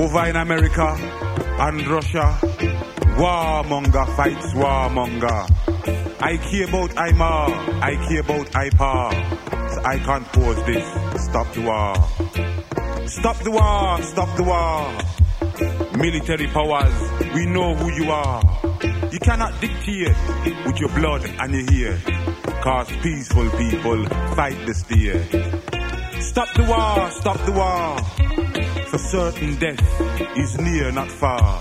Over in America and Russia, warmonger fights warmonger. I care about IMAR, I care about IPA. So I can't pause this. Stop the war. Stop the war, stop the war. Military powers, we know who you are. You cannot dictate with your blood and your ear. Cause peaceful people fight the steer. Stop the war, stop the war. For certain death is near, not far.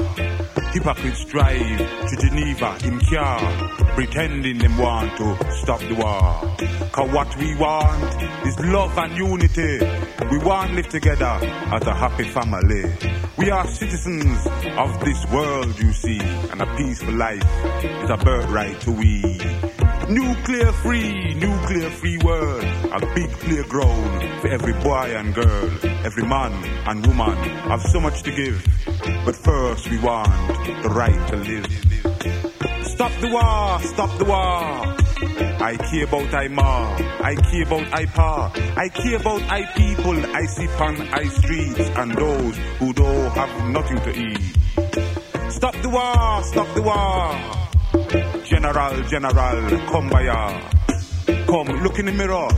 Hypocrites drive to Geneva in car, pretending them want to stop the war. Cause what we want is love and unity. We want to live together as a happy family. We are citizens of this world, you see, and a peaceful life is a birthright to we. Nuclear free, nuclear free world. A big playground for every boy and girl, every man and woman. I've so much to give, but first we want the right to live. Stop the war, stop the war. I care about I ma, I care about I pa, I care about I people, I sip on I streets and those who don't have nothing to eat. Stop the war, stop the war. General, general, come by ya. Come, look in the mirror.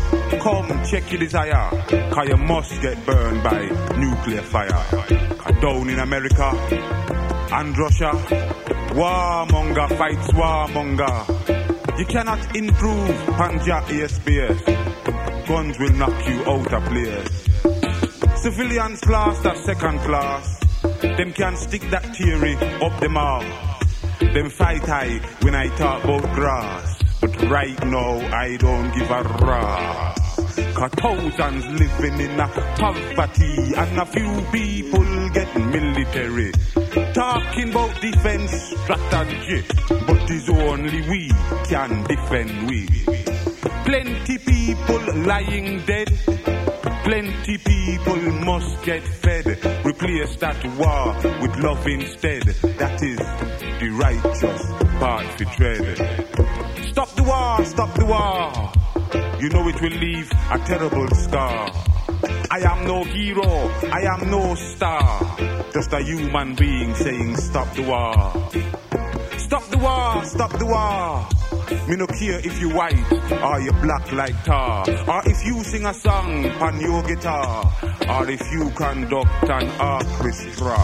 Come, check your desire. Cause you must get burned by nuclear fire. Cause down in America and Russia, warmonger fights warmonger. You cannot improve Panja ASBS. Guns will knock you out of place. Civilians class that second class. Them can't stick that theory up them arm. Them fight I when I talk about grass. But right now I don't give a ras. Cause thousands living in a poverty and a few people get military. Talking about defense strategy, but it's only we can defend we. Plenty people lying dead. Plenty people must get fed. Replace that war with love instead. That is the righteous path to tread. Stop the war, stop the war. You know it will leave a terrible scar. I am no hero, I am no star. Just a human being saying stop the war. Stop the war, stop the war. Me no care if you white or you black like tar, or if you sing a song on your guitar, or if you conduct an orchestra.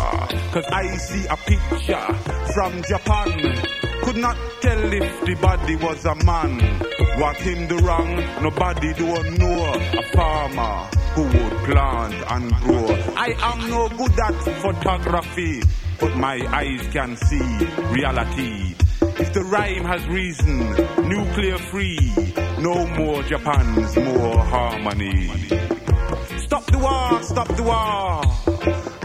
Cause I see a picture from Japan. Could not tell if the body was a man. What him do wrong, nobody don't know. A farmer who would plant and grow. I am no good at photography, but my eyes can see reality. The rhyme has reason, nuclear free, no more Japan's more harmony. Stop the war, stop the war.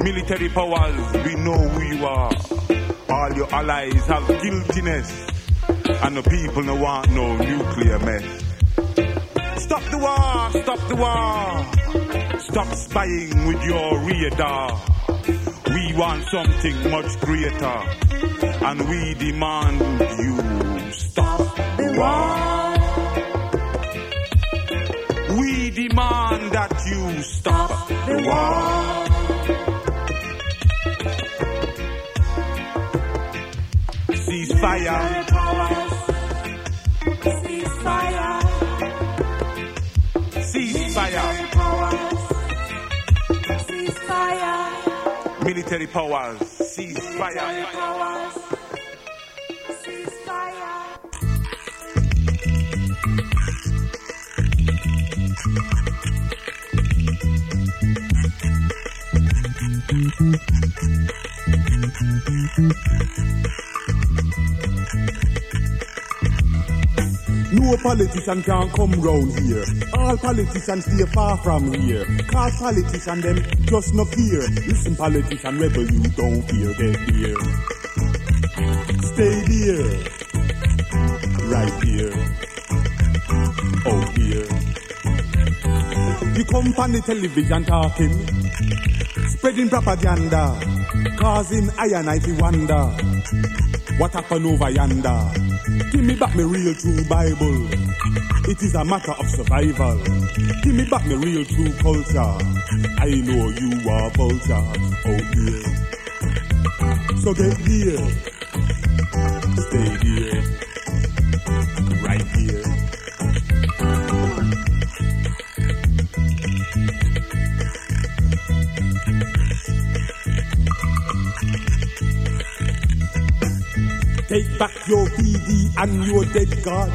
Military powers, we know who you are. All your allies have guiltiness, and the people no want no nuclear mess. Stop the war, stop the war. Stop spying with your radar. We want something much greater, and we demand you stop the war. We demand that you stop the war. Ceasefire. Ceasefire. Military powers. Ceasefire. No politician can come round here. All politicians stay far from here. Cause politician them just no fear. Listen, politician rebel, you don't fear, get there. Stay there. Right here. Out here. You come on the television talking. Spreading propaganda, causing iron I wonder. What happened over yonder? Give me back my real true Bible. It is a matter of survival. Give me back my real true culture. I know you are vulture out here. So get here. Stay here. Right here. Take back your VD and your dead God.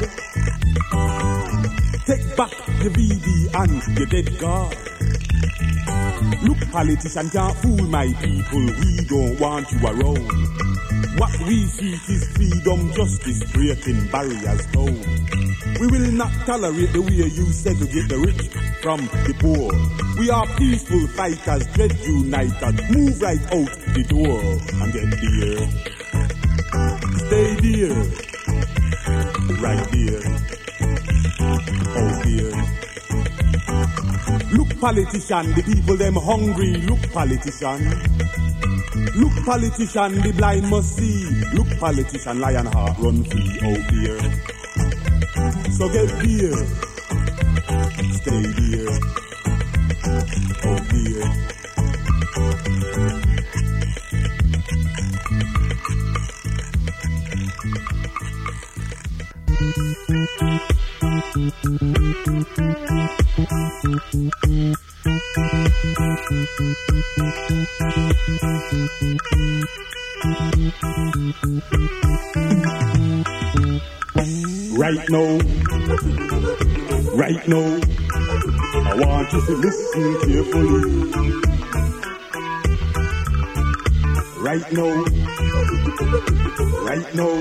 Take back your VD and your dead God. Look, politician can't fool my people. We don't want you around. What we seek is freedom, justice, breaking barriers down. We will not tolerate the way you segregate the rich from the poor. We are peaceful fighters, dread united. Move right out the door and get there. Stay there. Right there. Oh dear. Look politician, the people them hungry. Look politician. Look politician, the blind must see. Look politician, lion heart run free. Oh dear. So get here. Stay here. Oh dear. Right now, right now, I want you to listen carefully. Right now, right now,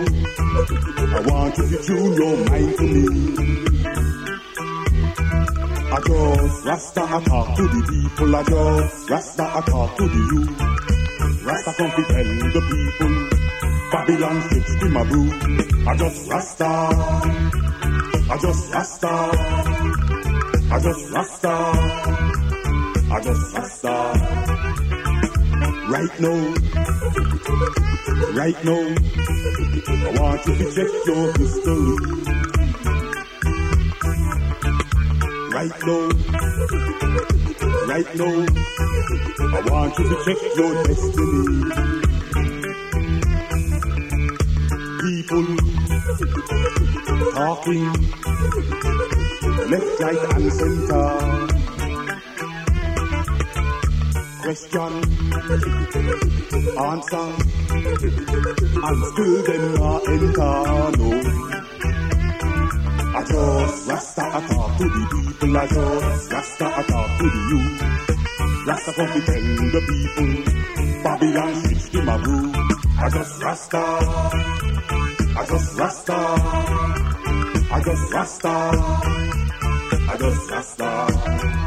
I want you to tune your mind to me. I just Rasta I talk to the people, I just Rasta I talk to the youth. Rasta come to tell the people, Babylon fits in my brew. I just Rasta, I just Rasta, I just Rasta, I just Rasta. Right now, right now, I want you to check your history. Right now, right now, I want you to check your destiny. People talking left, right, and center. Question, answer, and still them not enter. No. I just Rasta I talk to the people, I just Rasta I talk to the youth. Rasta come to tell the people, Babylon switch to my brew. I just Rasta, I just Rasta, I just Rasta, I just Rasta.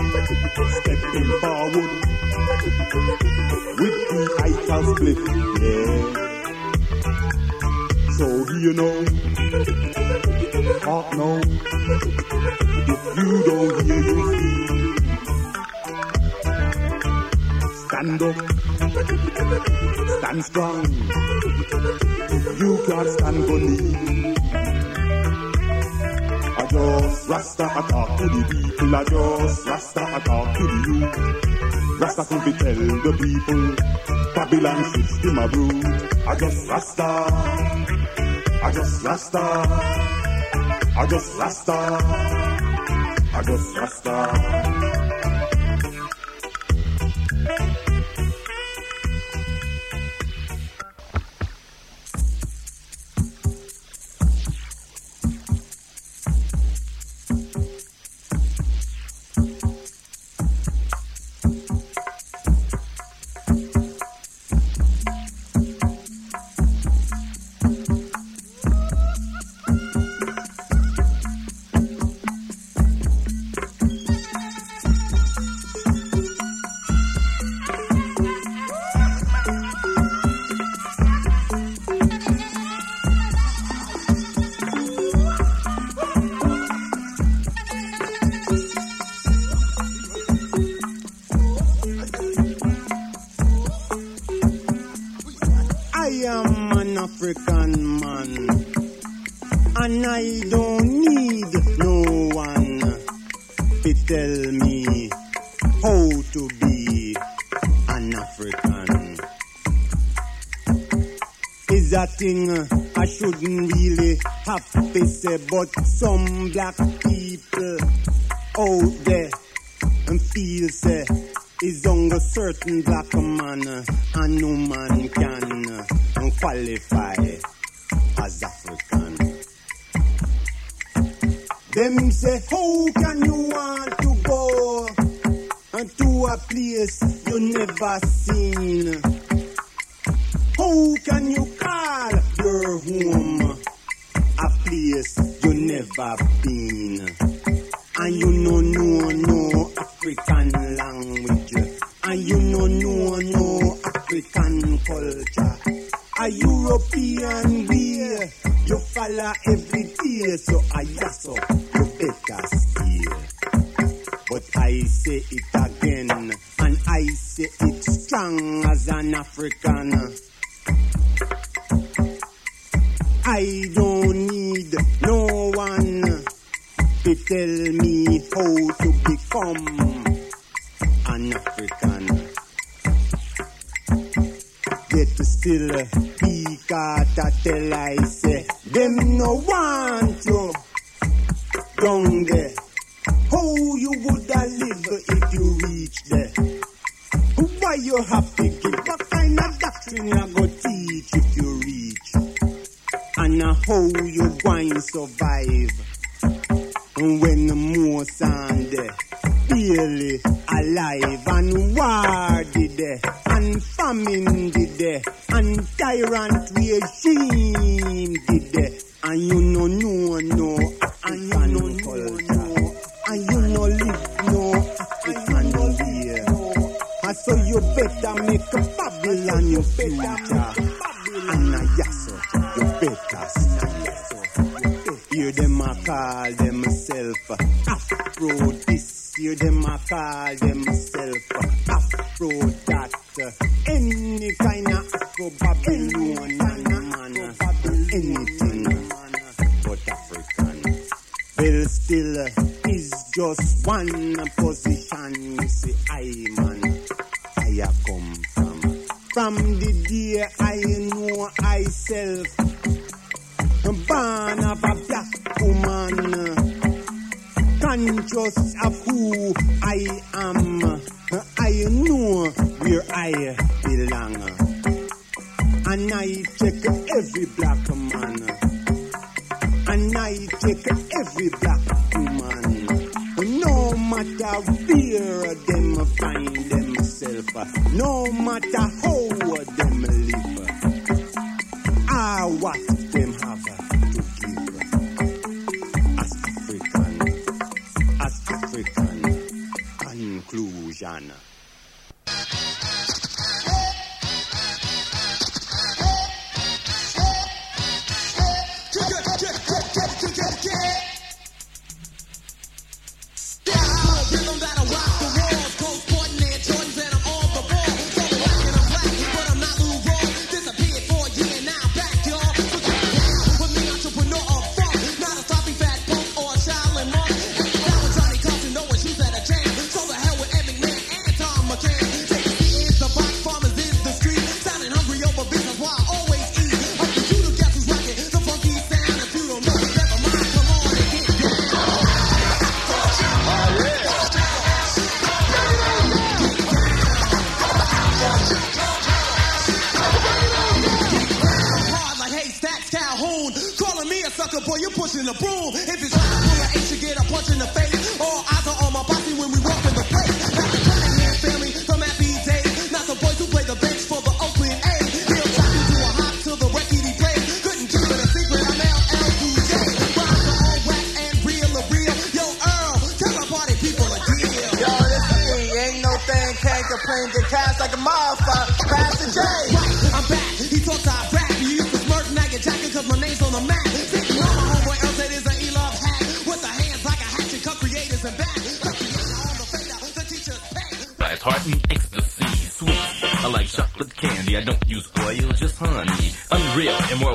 stepping forward with the Eiffel split, yeah. So you know, talk now. If you don't hear, you feel. Stand up, stand strong. You can't stand for me. Rasta I talk to the people. Just Rasta I talk to the youth. Rasta come to tell the people. Babylon system a brew. I just Rasta. I just Rasta. I just Rasta. I just Rasta. African culture. A European beer. you follow every day. So I yasso, you better steer. But I say it again, and I say it strong as an African. I don't need no one to tell me how to become still out a tell I say them no want you down there. How you woulda live if you reach there? Why you have to give? What kind of doctrine you go teach if you reach? And how you going survive? when call themself Afro this. Hear them a call themself Afro that. Any kind of Afro Babylonian man, anything but African. Well, still is just one position. You see, I man, I come from. From the day I know I conscious of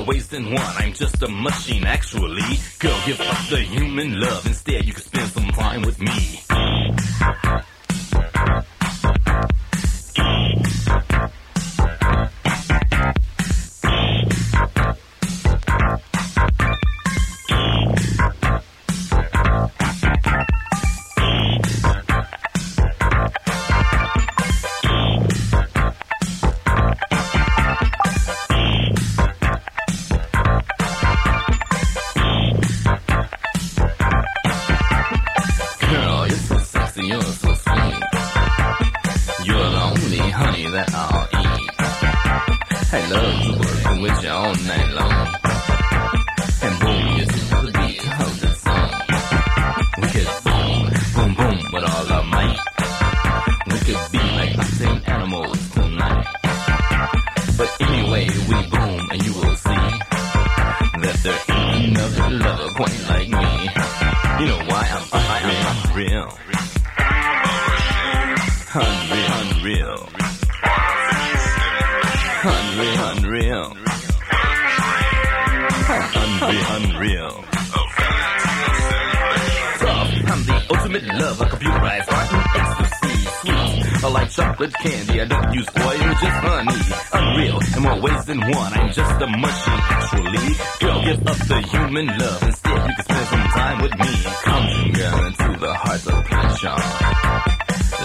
Unreal in one. I'm just a machine, actually. Girl, give up the human love. Human love, instead you can spend some time with me. Come, girl, into the heart of pleasure.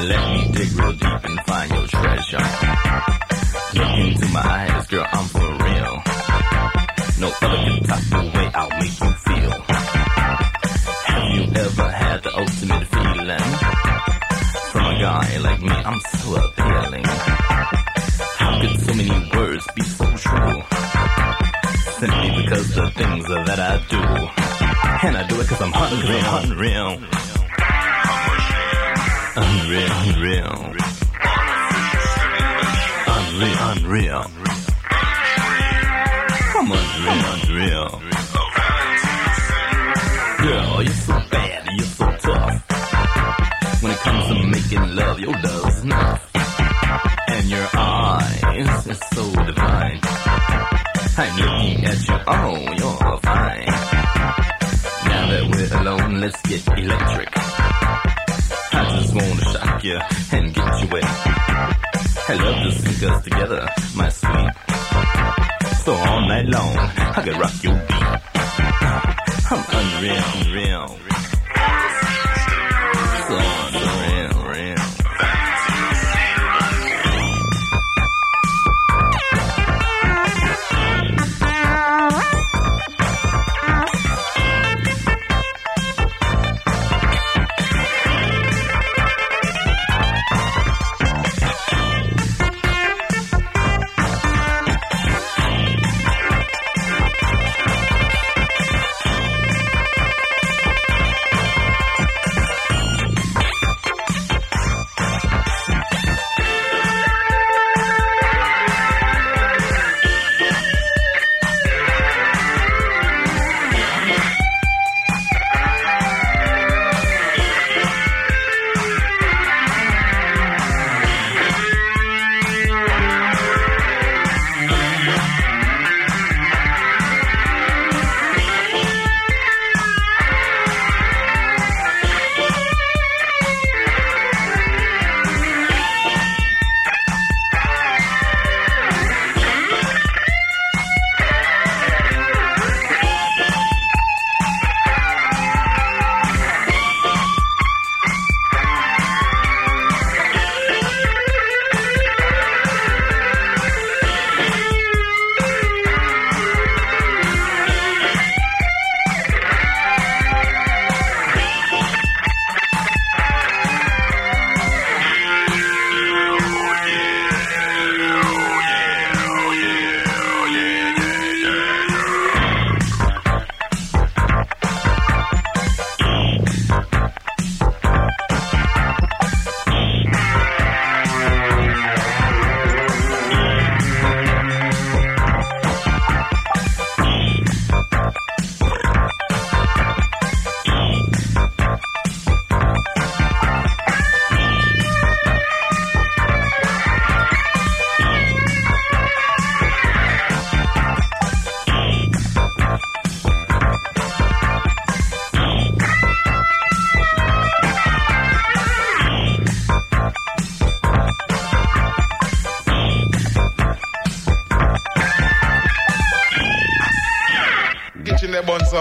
Let me dig real deep and find your treasure. Look into my eyes, girl, I'm for real. No other can top the way I'll make you feel. Have you ever had the ultimate feeling? From a guy like me, I'm so the things that I do. And I do it cause I'm unreal, unreal. Unreal, unreal. Unreal, unreal. I'm unreal, unreal. Girl, you're so bad, you're so tough. When it comes to making love, your love's enough. And your eyes are so divine. I'm looking at you, oh, you're fine. Now that we're alone, let's get electric. I just wanna shock you and get you wet. I love to sink us together, my sweet. So all night long, I could rock your beat. I'm unreal, unreal.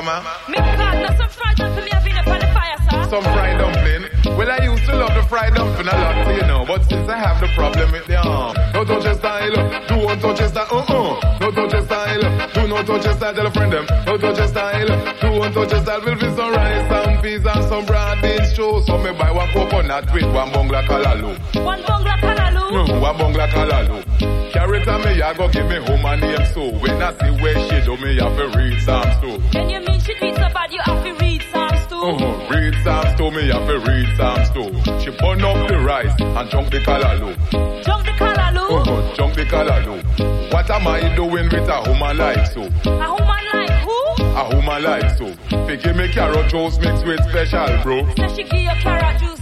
Some, man? Me partner, some fried dumpling me having up on the fire, sir. Some fried dumpling. Well, I used to love the fried dumpling a lot, you know. But since I have the problem with the arm, no touch your style, do not touch your style, uh-uh. No touch your style, do not touch your style, tell a friend them. No touch your style, do not touch your style. Will be some rice, some peas and some broad beans show. So me buy one coconut with one bungla kalalu. One bungla kalalu? Mm, one bungla kalalu. Carrot and me, I go give me home and name so. When I see where she do me, have to read Psalms too. Then you mean she treats so bad, you have to read Psalms too? Uh-huh. Read Psalms too, me I have to read Psalms too. She burn up the rice and junk the kalalu. Junk the kalalu? Uh-huh. Junk the kalalu. What am I doing with a woman like so? A woman like who? A woman like so. They give me carrot juice mixed with special bro. So she give you carrot juice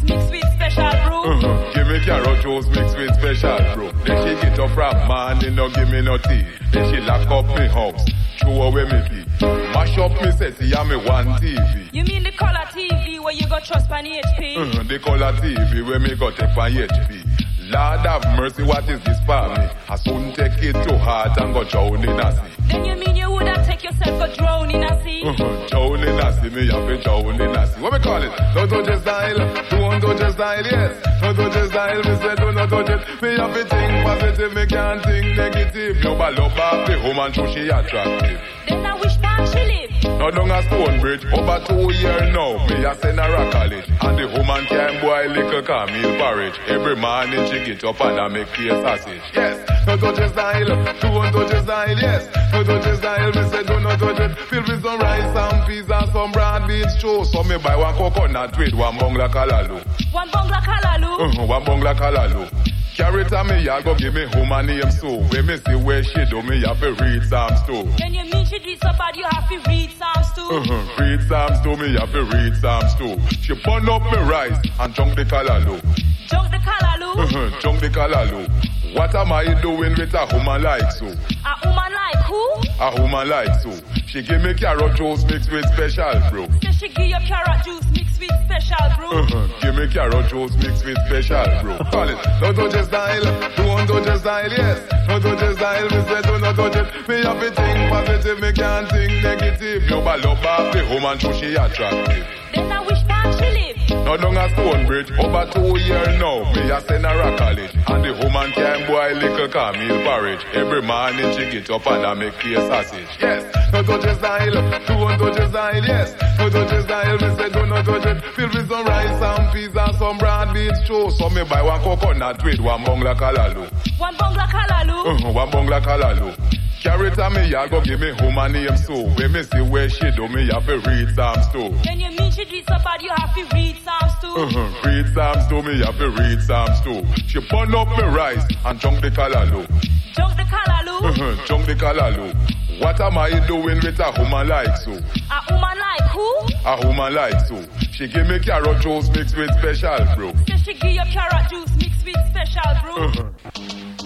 special brew? Uh-huh. Give me carrot juice mixed with special bro. Then she get up from man, they no give me no tea. Then she lock up me house, show away me fee. Mash up me sexy and me one TV. You mean the color TV where you got trust on HP? Uh-huh. The color TV where me got take on HP. Lord have mercy, what is this for me? I soon take it to heart and go drown in a sea. Then you mean you woulda take yourself a drone in a sea? Drown in a sea, me have to drown in a sea. What me call it? Don't touch your style, don't touch your style, yes. Don't touch your style, me say do not touch it. Me have to think positive, me can't think negative. Ball up off the woman, so she attractive. Then I wish man she live. Now down a Stonebridge, over two years now, me a send her a college. And the woman can boil little camel porridge. Every morning she get up and I make clear sausage. Yes, no touch your style, do not touch your style, yes. No touch your style, me say do not touch it. Fill with some rice, some peas and some broad beans too. So me buy one coconut with one bungla kalalu. One bungla kalalu? Uh-huh, one bungla kalalu. Carrot and me, ya go give me home and name so. When me see where she do me, have to read Psalms too. Then you mean she do it so bad you have to read Psalms too? Uh-huh. Read Psalms to me, have to read Psalms too. She burn up me rice and junk the kalalu. Junk the kalalu? Uh-huh. Junk the kalalu. What am I doing with a woman like so? A woman like who? A woman like so. She give me carrot juice mixed with special bro. So she give you carrot juice mixed with special brew? Uh-huh. Give me carrot juice mixed with special bro. Call it. Don't touch your style. Don't touch your style, yes. Don't touch your style. Me say do not touch it. Me have to think positive. Me can't think negative. You up off the woman, so she attractive. Then I wish man she live. Now down a Stonebridge, over two years now, me a send her a college. And the woman can boil little camel porridge. Every morning she get up and I make clear sausage. Yes, no touch your style, don't touch your style, yes. No touch your style, me say do not touch it. Fill with some rice, some peas and some broad beans stew. So me buy one coconut with one bungla kalalu. One bungla kalalu? Uh-huh, one bungla kalalu. And me, ya go give me home and name so. When me see where she do me, have to read Psalms too. When you mean she do it so bad you have to read Psalms too? Uh-huh. Read Psalms to me, have to read Psalms too. She burn up me rice and junk the kalalu. Junk the kalalu? Uh-huh. Junk the kalalu. What am I doing with a woman like so? A woman like who? A woman like so. She give me carrot juice mixed with special bro. So she give you carrot juice mixed with special brew? Uh-huh.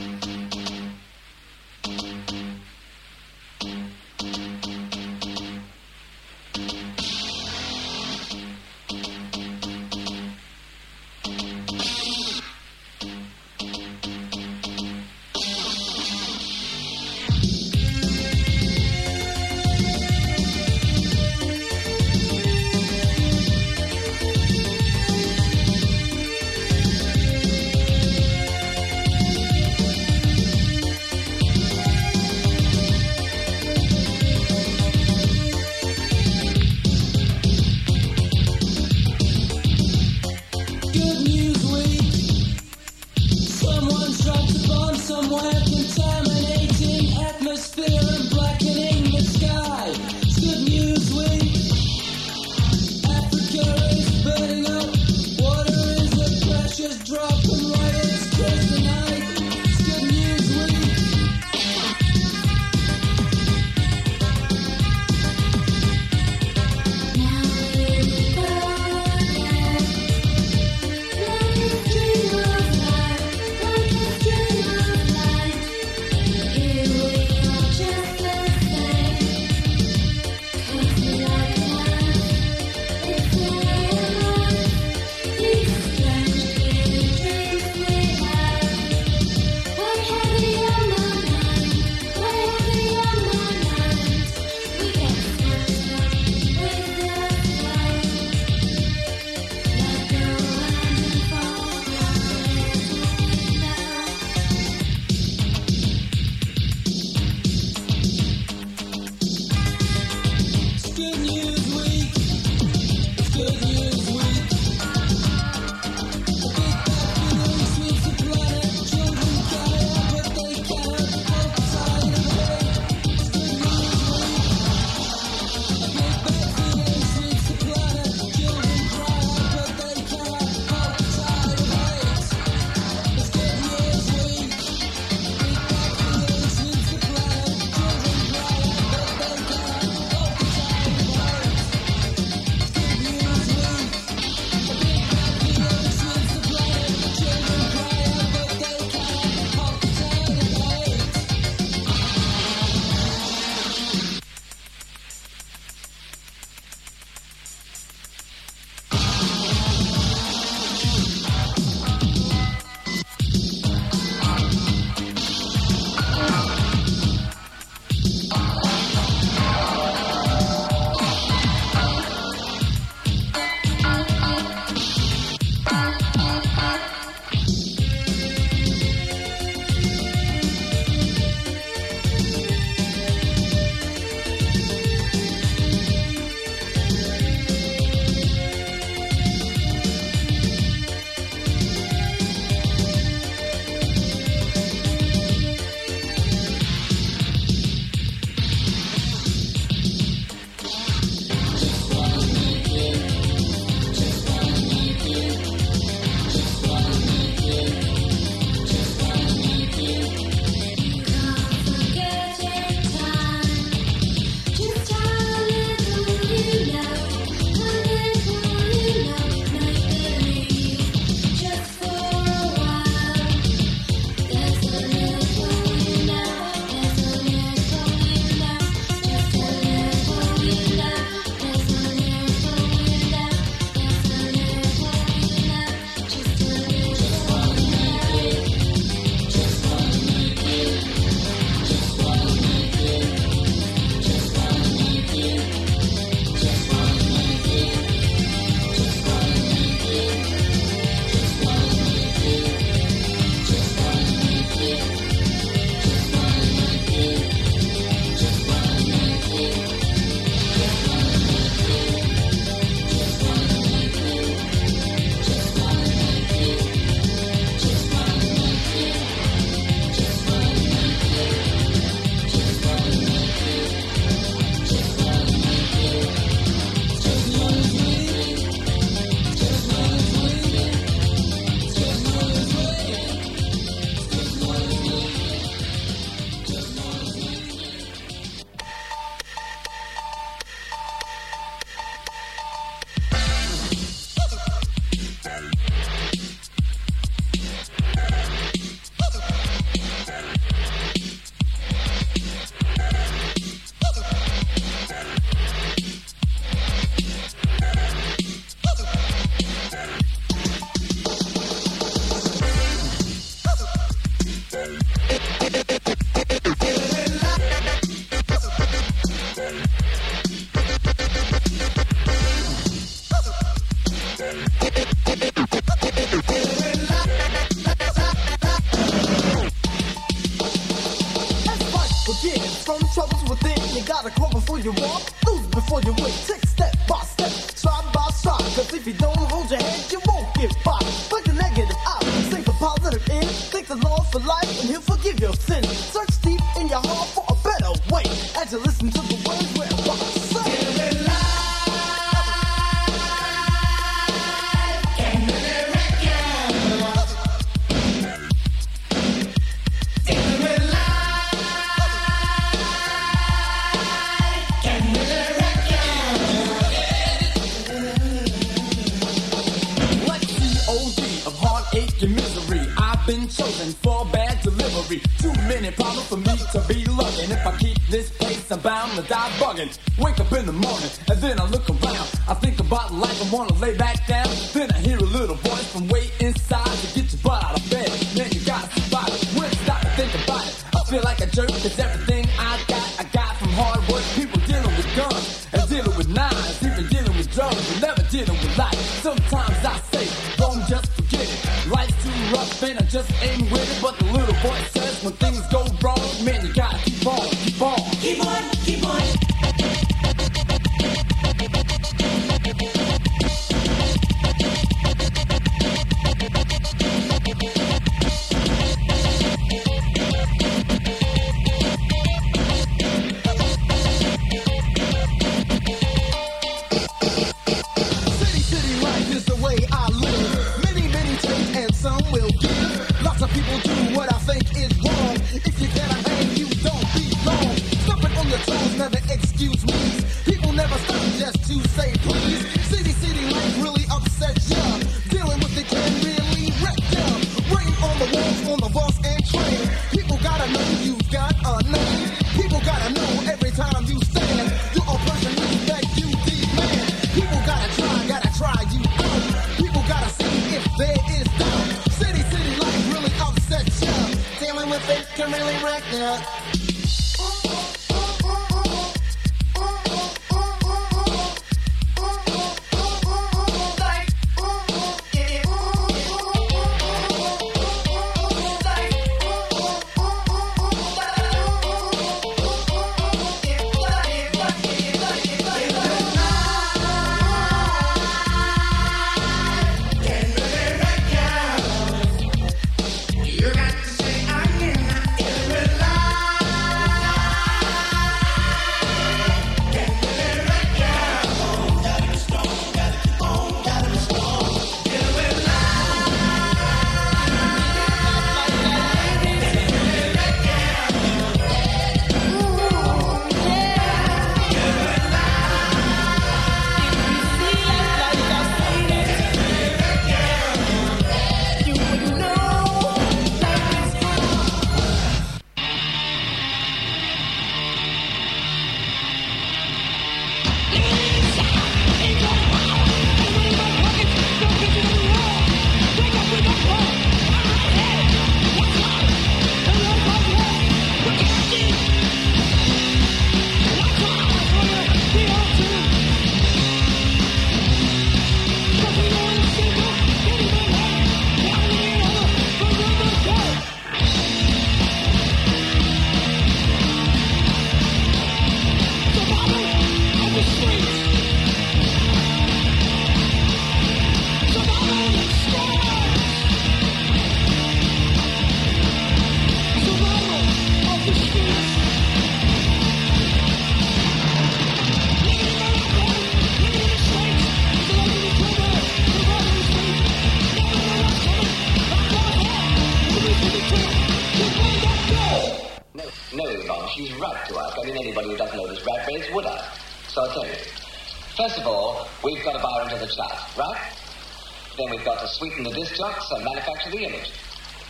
sweeten the disjuncts and manufacture the image.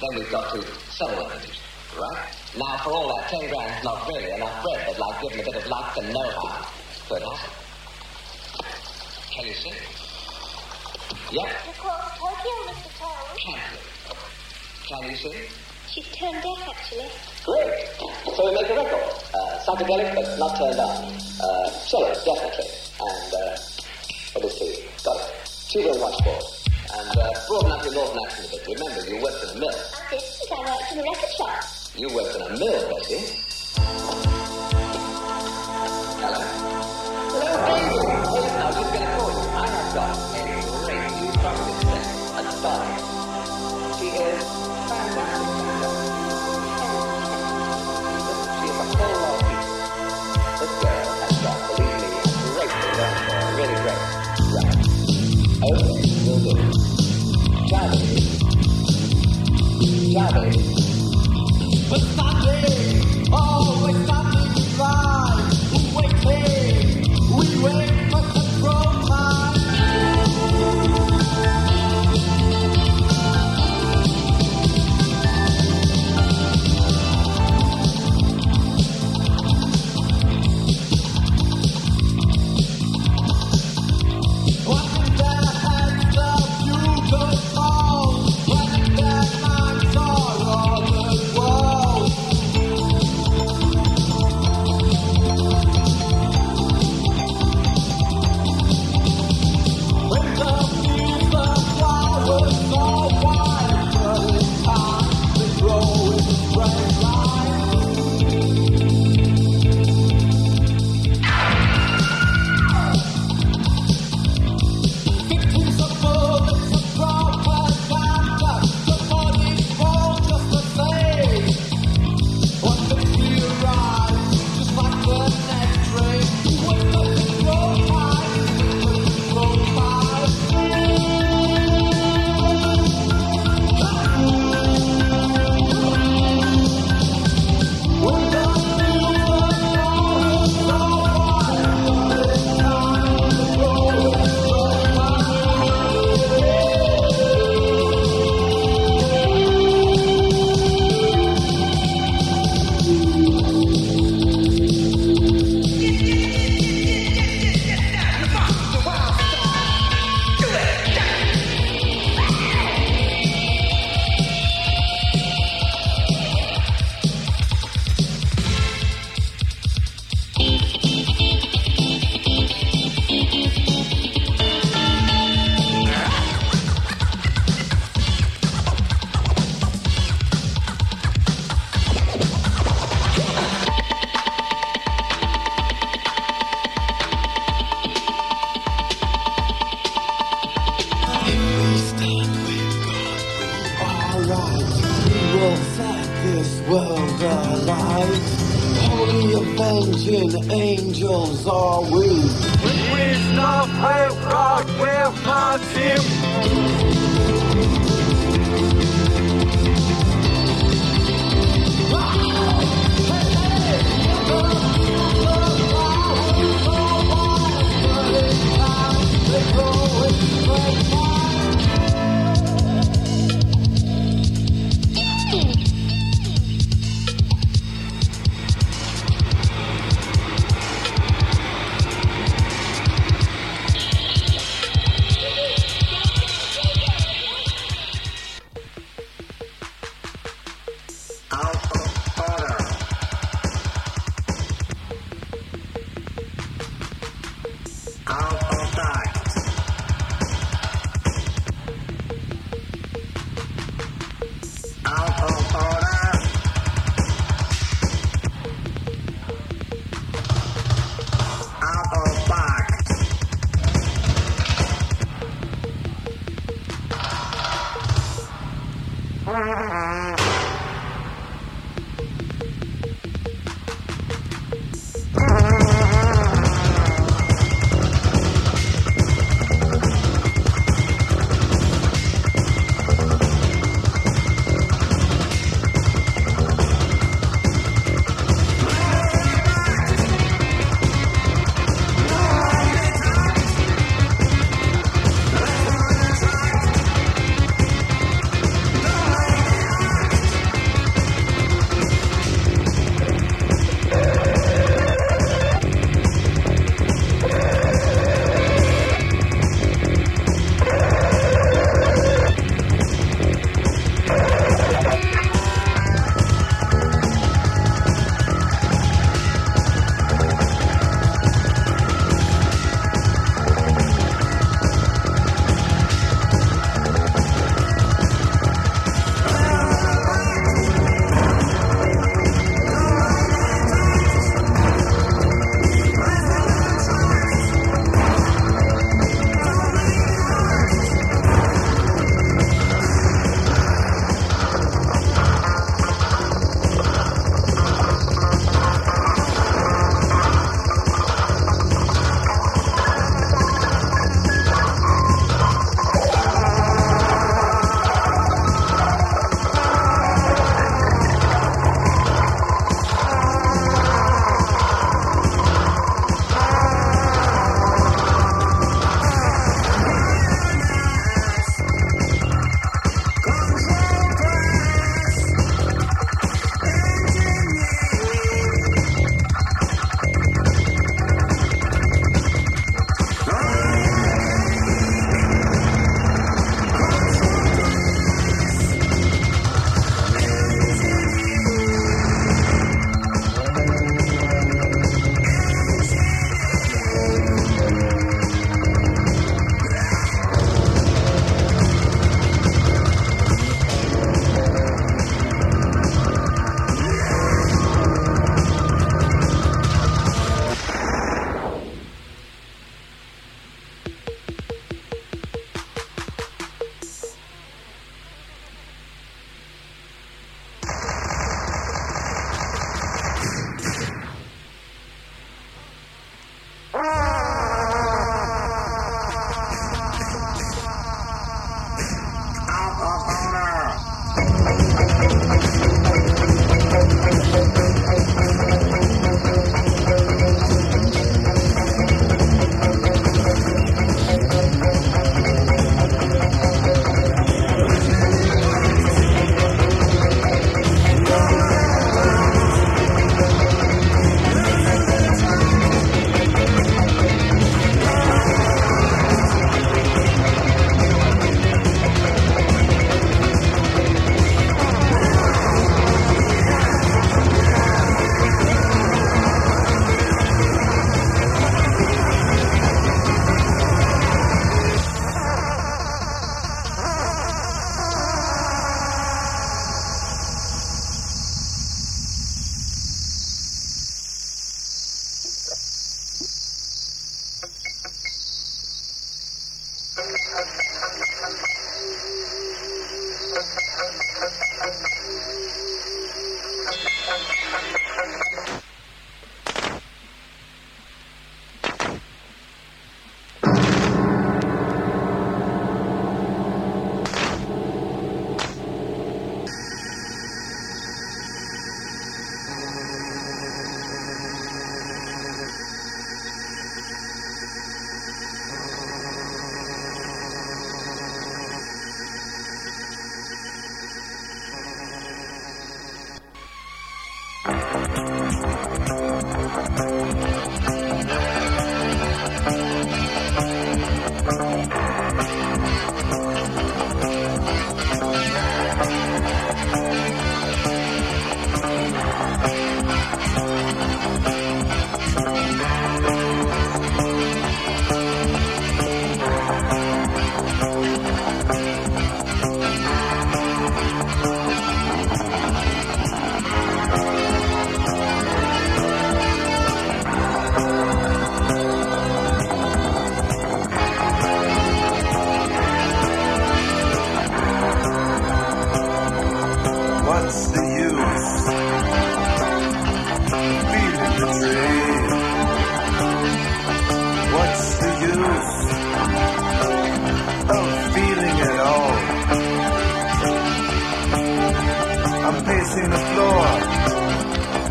Then we've got to sell the image, right? Now, for all that, 10 grand's not really enough bread, but like giving a bit of luck and know-how could happen. Can you see? Yeah? Of course, Tokyo, Mr. Toad. Can you? Can you see? She's turned deaf, actually. Great. So we make a record. Uh, psychedelic, but not turned on. Uh, cello, definitely. And, uh, obviously, got it. Tudor watchboard. And uh, broaden up your Northern accent a bit. Remember, you worked in a mill. I didn't. I worked in a record shop. You worked in a mill, Betty. Hello. Hello, Daisy. Hey, now, just get a call. I have got. Okay, will do.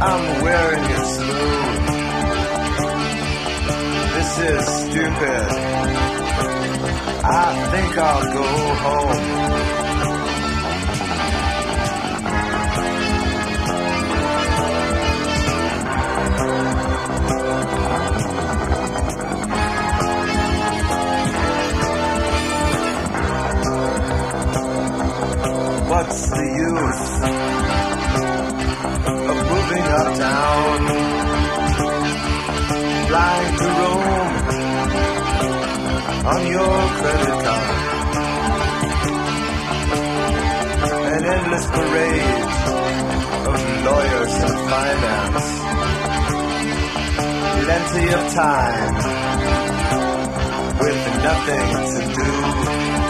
I'm wearing it smooth. This is stupid. I think I'll go home. What's the use uptown, flying to Rome on your credit card? An endless parade of lawyers and finance, plenty of time with nothing to do.